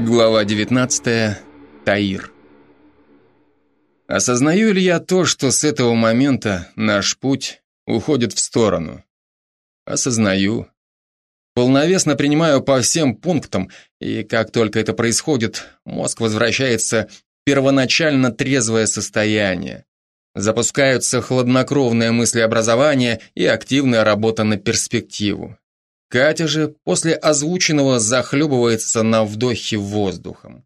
Глава 19. Таир. Осознаю ли я то, что с этого момента наш путь уходит в сторону? Осознаю. Полновесно принимаю по всем пунктам, и как только это происходит, мозг возвращается в первоначально трезвое состояние. Запускаются хладнокровное мыслеобразование и активная работа на перспективу. Катя же после озвученного захлебывается на вдохе воздухом.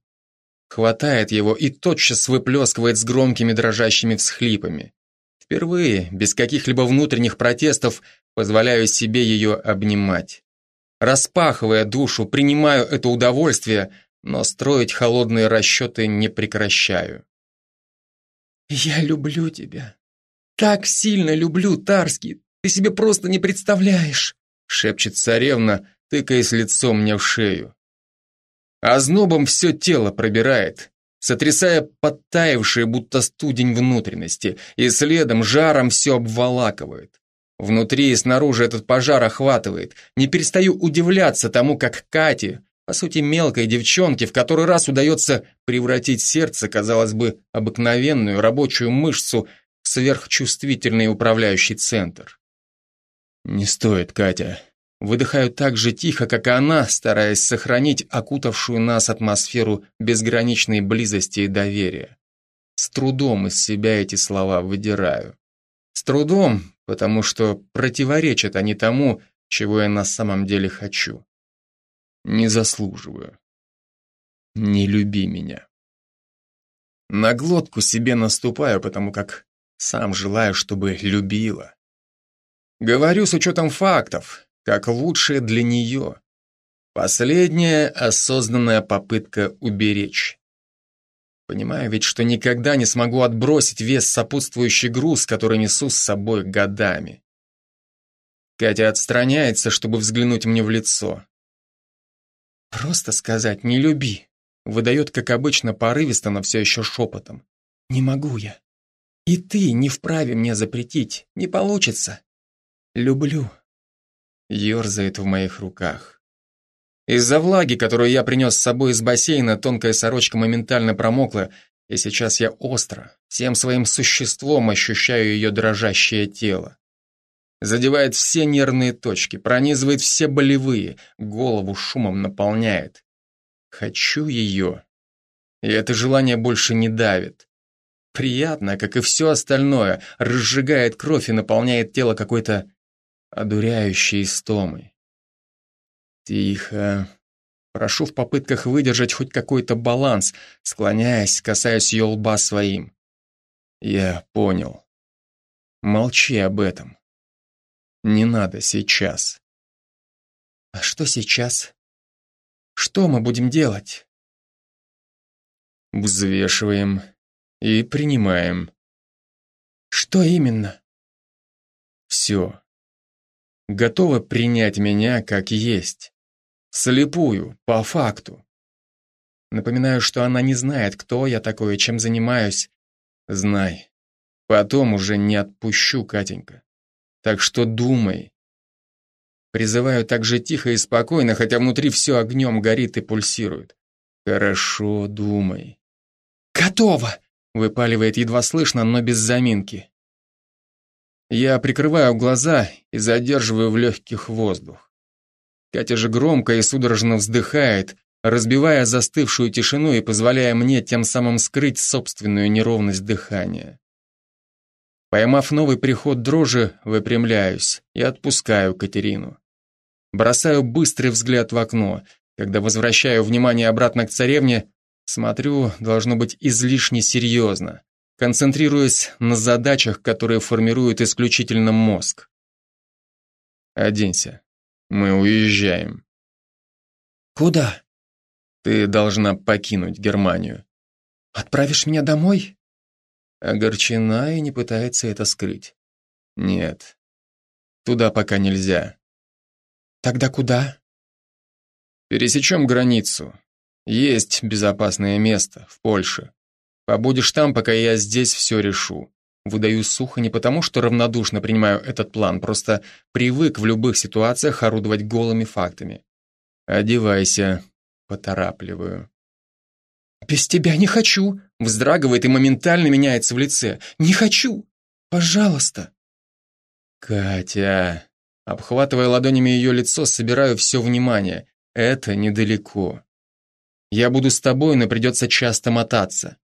Хватает его и тотчас выплескивает с громкими дрожащими всхлипами. Впервые, без каких-либо внутренних протестов, позволяю себе ее обнимать. Распахивая душу, принимаю это удовольствие, но строить холодные расчеты не прекращаю. «Я люблю тебя. Так сильно люблю, Тарский. Ты себе просто не представляешь шепчет царевна, тыкаясь лицом мне в шею. Ознобом все тело пробирает, сотрясая подтаявшие, будто студень внутренности, и следом жаром все обволакивает. Внутри и снаружи этот пожар охватывает. Не перестаю удивляться тому, как Кате, по сути мелкой девчонке, в который раз удается превратить сердце, казалось бы, обыкновенную рабочую мышцу в сверхчувствительный управляющий центр. Не стоит, Катя. Выдыхаю так же тихо, как и она, стараясь сохранить окутавшую нас атмосферу безграничной близости и доверия. С трудом из себя эти слова выдираю. С трудом, потому что противоречат они тому, чего я на самом деле хочу. Не заслуживаю. Не люби меня. На глотку себе наступаю, потому как сам желаю, чтобы любила. Говорю с учетом фактов, как лучшее для нее. Последняя осознанная попытка уберечь. Понимаю ведь, что никогда не смогу отбросить вес сопутствующий груз, который несу с собой годами. Катя отстраняется, чтобы взглянуть мне в лицо. Просто сказать «не люби» выдает, как обычно, порывисто, но все еще шепотом. «Не могу я. И ты не вправе мне запретить. Не получится. Люблю. Ёрзает в моих руках. Из-за влаги, которую я принес с собой из бассейна, тонкая сорочка моментально промокла, и сейчас я остро, всем своим существом ощущаю ее дрожащее тело. Задевает все нервные точки, пронизывает все болевые, голову шумом наполняет. Хочу ее. И это желание больше не давит. Приятно, как и все остальное, разжигает кровь и наполняет тело какой-то одуряющей истомой. Тихо. Прошу в попытках выдержать хоть какой-то баланс, склоняясь, касаясь ее лба своим. Я понял. Молчи об этом. Не надо сейчас. А что сейчас? Что мы будем делать? Взвешиваем и принимаем. Что именно? Все готова принять меня как есть. Слепую, по факту. Напоминаю, что она не знает, кто я такой и чем занимаюсь. Знай. Потом уже не отпущу, Катенька. Так что думай. Призываю так же тихо и спокойно, хотя внутри все огнем горит и пульсирует. Хорошо, думай. «Готово!» — выпаливает едва слышно, но без заминки. Я прикрываю глаза и задерживаю в легких воздух. Катя же громко и судорожно вздыхает, разбивая застывшую тишину и позволяя мне тем самым скрыть собственную неровность дыхания. Поймав новый приход дрожи, выпрямляюсь и отпускаю Катерину. Бросаю быстрый взгляд в окно. Когда возвращаю внимание обратно к царевне, смотрю, должно быть излишне серьезно концентрируясь на задачах, которые формируют исключительно мозг. Оденься. Мы уезжаем. Куда? Ты должна покинуть Германию. Отправишь меня домой? Огорчена и не пытается это скрыть. Нет. Туда пока нельзя. Тогда куда? Пересечем границу. Есть безопасное место в Польше. Побудешь там, пока я здесь все решу. Выдаю сухо не потому, что равнодушно принимаю этот план, просто привык в любых ситуациях орудовать голыми фактами. Одевайся, поторапливаю. «Без тебя не хочу!» Вздрагивает и моментально меняется в лице. «Не хочу! Пожалуйста!» «Катя!» Обхватывая ладонями ее лицо, собираю все внимание. Это недалеко. Я буду с тобой, но придется часто мотаться.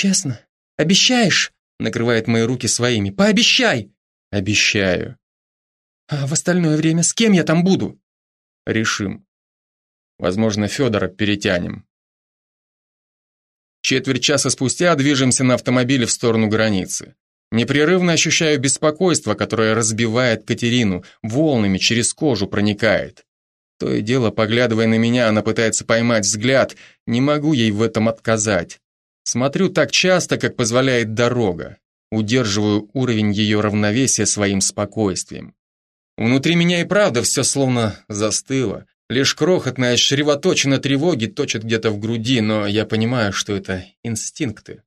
Честно? Обещаешь? Накрывает мои руки своими. Пообещай! Обещаю. А в остальное время с кем я там буду? Решим. Возможно, Федора перетянем. Четверть часа спустя движемся на автомобиле в сторону границы. Непрерывно ощущаю беспокойство, которое разбивает Катерину, волнами через кожу проникает. То и дело, поглядывая на меня, она пытается поймать взгляд, не могу ей в этом отказать. Смотрю так часто, как позволяет дорога. Удерживаю уровень ее равновесия своим спокойствием. Внутри меня и правда все словно застыло. Лишь крохотная чревоточина тревоги точит где-то в груди, но я понимаю, что это инстинкты.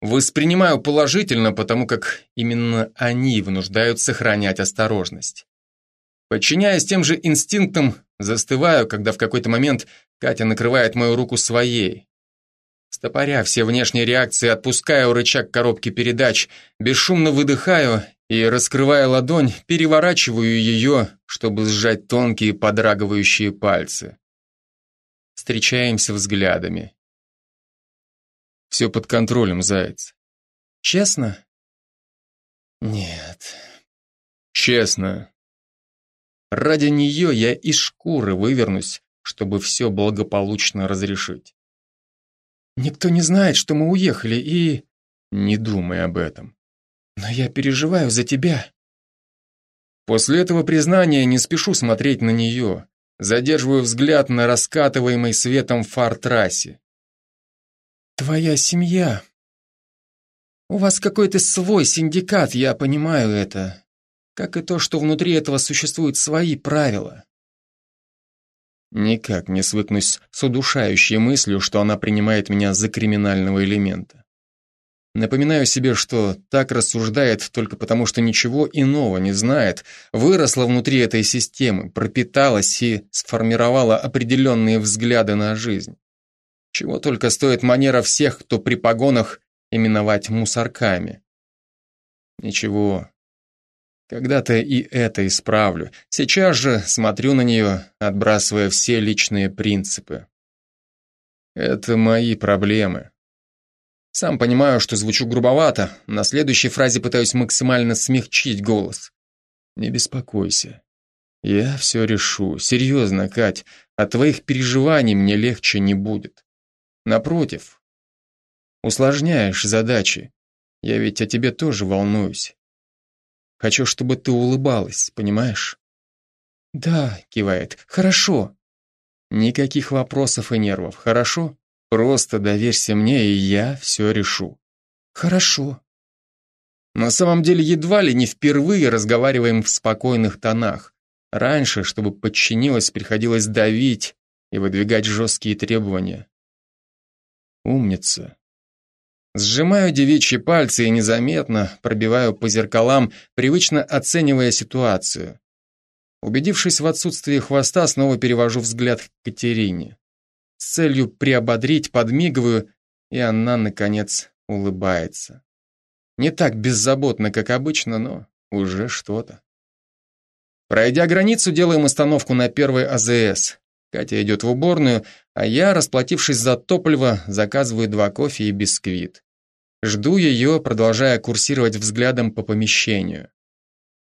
Воспринимаю положительно, потому как именно они вынуждают сохранять осторожность. Подчиняясь тем же инстинктам, застываю, когда в какой-то момент Катя накрывает мою руку своей. Стопоря все внешние реакции, отпускаю рычаг коробки передач, бесшумно выдыхаю и, раскрывая ладонь, переворачиваю ее, чтобы сжать тонкие подрагивающие пальцы. Встречаемся взглядами. Все под контролем, заяц. Честно? Нет. Честно. Ради нее я из шкуры вывернусь, чтобы все благополучно разрешить. Никто не знает, что мы уехали, и... Не думай об этом. Но я переживаю за тебя. После этого признания не спешу смотреть на нее. Задерживаю взгляд на раскатываемой светом фар трассе. Твоя семья. У вас какой-то свой синдикат, я понимаю это. Как и то, что внутри этого существуют свои правила. Никак не свыкнусь с удушающей мыслью, что она принимает меня за криминального элемента. Напоминаю себе, что так рассуждает только потому, что ничего иного не знает, выросла внутри этой системы, пропиталась и сформировала определенные взгляды на жизнь. Чего только стоит манера всех, кто при погонах именовать мусорками. Ничего. Когда-то и это исправлю. Сейчас же смотрю на нее, отбрасывая все личные принципы. Это мои проблемы. Сам понимаю, что звучу грубовато, на следующей фразе пытаюсь максимально смягчить голос. Не беспокойся. Я все решу. Серьезно, Кать, от твоих переживаний мне легче не будет. Напротив, усложняешь задачи. Я ведь о тебе тоже волнуюсь. Хочу, чтобы ты улыбалась, понимаешь? Да, кивает. Хорошо. Никаких вопросов и нервов, хорошо? Просто доверься мне, и я все решу. Хорошо. На самом деле едва ли не впервые разговариваем в спокойных тонах. Раньше, чтобы подчинилась, приходилось давить и выдвигать жесткие требования. Умница. Сжимаю девичьи пальцы и незаметно пробиваю по зеркалам, привычно оценивая ситуацию. Убедившись в отсутствии хвоста, снова перевожу взгляд к Катерине. С целью приободрить, подмигиваю, и она, наконец, улыбается. Не так беззаботно, как обычно, но уже что-то. Пройдя границу, делаем остановку на первой АЗС. Катя идет в уборную, а я, расплатившись за топливо, заказываю два кофе и бисквит. Жду ее, продолжая курсировать взглядом по помещению.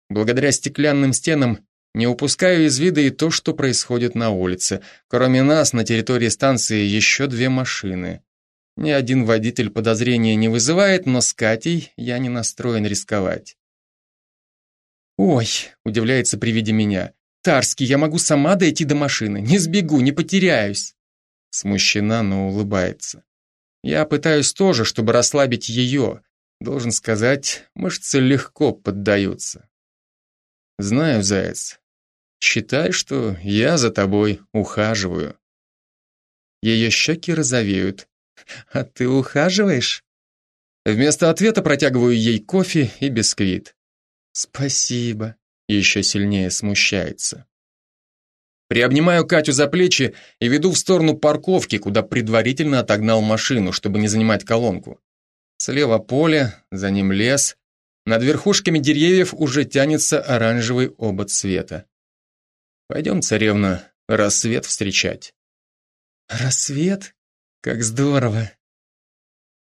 Благодаря стеклянным стенам не упускаю из вида и то, что происходит на улице. Кроме нас, на территории станции еще две машины. Ни один водитель подозрения не вызывает, но с Катей я не настроен рисковать. «Ой», — удивляется при виде меня, Тарский, я могу сама дойти до машины. Не сбегу, не потеряюсь. Смущена, но улыбается. Я пытаюсь тоже, чтобы расслабить ее. Должен сказать, мышцы легко поддаются. Знаю, заяц. Считай, что я за тобой ухаживаю. Ее щеки розовеют. А ты ухаживаешь? Вместо ответа протягиваю ей кофе и бисквит. Спасибо еще сильнее смущается. Приобнимаю Катю за плечи и веду в сторону парковки, куда предварительно отогнал машину, чтобы не занимать колонку. Слева поле, за ним лес. Над верхушками деревьев уже тянется оранжевый обод света. Пойдем, царевна, рассвет встречать. Рассвет? Как здорово.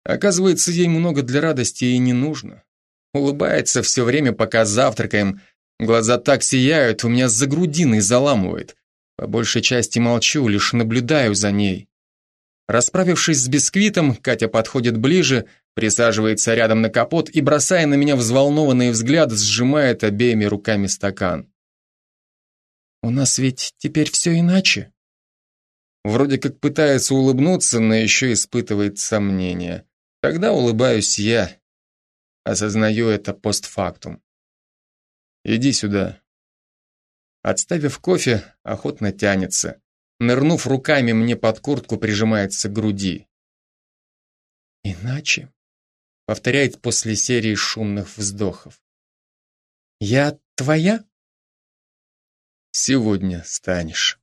Оказывается, ей много для радости и не нужно. Улыбается все время, пока завтракаем. Глаза так сияют, у меня за грудиной заламывает. По большей части молчу, лишь наблюдаю за ней. Расправившись с бисквитом, Катя подходит ближе, присаживается рядом на капот и, бросая на меня взволнованный взгляд, сжимает обеими руками стакан. «У нас ведь теперь все иначе?» Вроде как пытается улыбнуться, но еще испытывает сомнения. Тогда улыбаюсь я. Осознаю это постфактум. Иди сюда. Отставив кофе, охотно тянется. Нырнув руками мне под куртку, прижимается к груди. «Иначе», — повторяет после серии шумных вздохов. «Я твоя?» «Сегодня станешь».